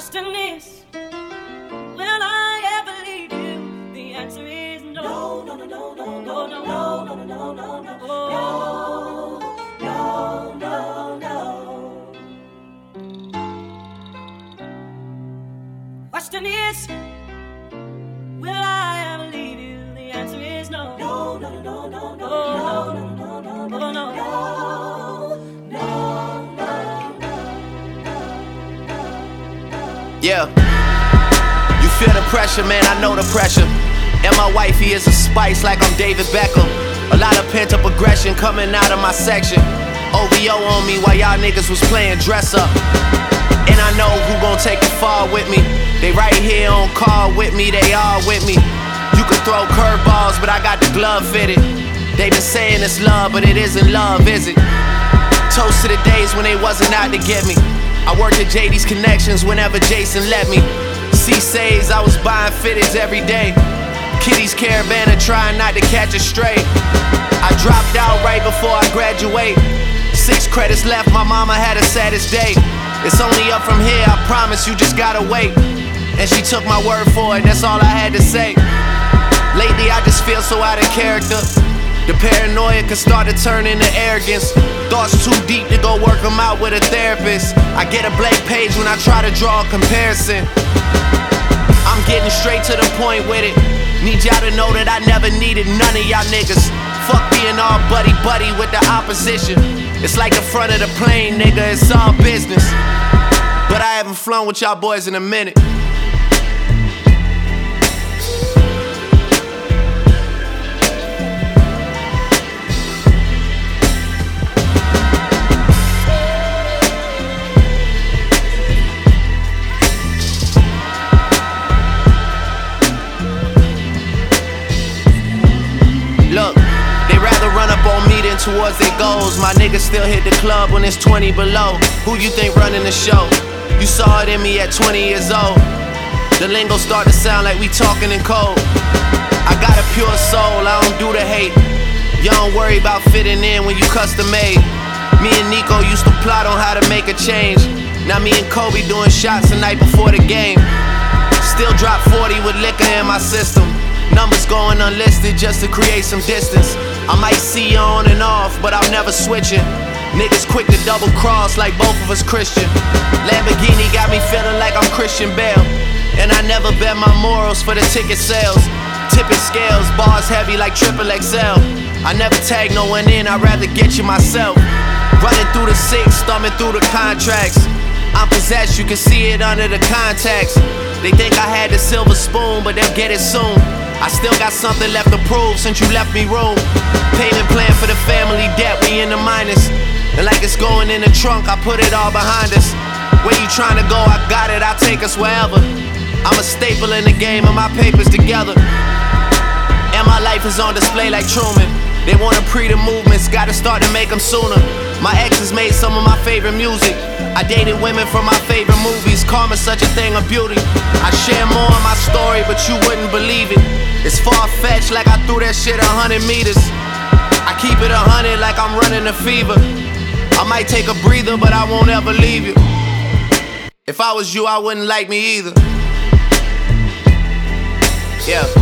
Question is, will I ever leave you? The answer is no. No, no, no, no, no, no, no, no, no, no, no, no, no, no, no. Question is, will I ever leave you? The answer is no. No, no, no, no, no, no, no, no, no, Yeah. You feel the pressure, man, I know the pressure. And my wifey is a spice like I'm David Beckham. A lot of pent up aggression coming out of my section. OVO on me while y'all niggas was playing dress up. And I know who gon' take it far with me. They right here on call with me, they all with me. You can throw curveballs, but I got the glove fitted. They been saying it's love, but it isn't love, is it? Toast to the days when they wasn't out to get me. I worked at JD's Connections whenever Jason let me. C says I was buying fitteds every day. Kitty's Caravan trying not to catch a stray. I dropped out right before I graduate. Six credits left, my mama had a saddest day. It's only up from here, I promise you just gotta wait. And she took my word for it, that's all I had to say. Lately, I just feel so out of character. The paranoia can start to turn into arrogance. Thoughts too deep to go work them out with a therapist. I get a blank page when I try to draw a comparison. I'm getting straight to the point with it. Need y'all to know that I never needed none of y'all niggas. Fuck being all buddy buddy with the opposition. It's like the front of the plane, nigga, it's all business. But I haven't flown with y'all boys in a minute. Towards their goals. My niggas still hit the club when it's 20 below. Who you think running the show? You saw it in me at 20 years old. The lingo start to sound like we talking in code. I got a pure soul, I don't do the hate. You don't worry about fitting in when you custom made. Me and Nico used to plot on how to make a change. Now me and Kobe doing shots the night before the game. Still drop 40 with liquor in my system. Numbers going unlisted just to create some distance. I might see you on and off, but I'm never switching. Niggas quick to double cross like both of us Christian. Lamborghini got me feeling like I'm Christian Bale. And I never bet my morals for the ticket sales. Tipping scales, bars heavy like triple XL. I never tag no one in, I'd rather get you myself. Running through the six, thumbing through the contracts. I'm possessed, you can see it under the contacts. They think I had the silver spoon, but they'll get it soon. I still got something left to prove since you left me room. Payment plan for the family debt, we in the minus. And like it's going in the trunk, I put it all behind us. Where you trying to go, I got it, I'll take us wherever. I'm a staple in the game and my papers together. And my life is on display like Truman. They wanna pre the movements, gotta start to make them sooner. My exes made some of my favorite music. I dated women from my favorite movies. Karma's such a thing of beauty. I share more of my story, but you wouldn't believe it. It's far fetched, like I threw that shit a hundred meters. I keep it a hundred, like I'm running a fever. I might take a breather, but I won't ever leave you. If I was you, I wouldn't like me either. Yeah.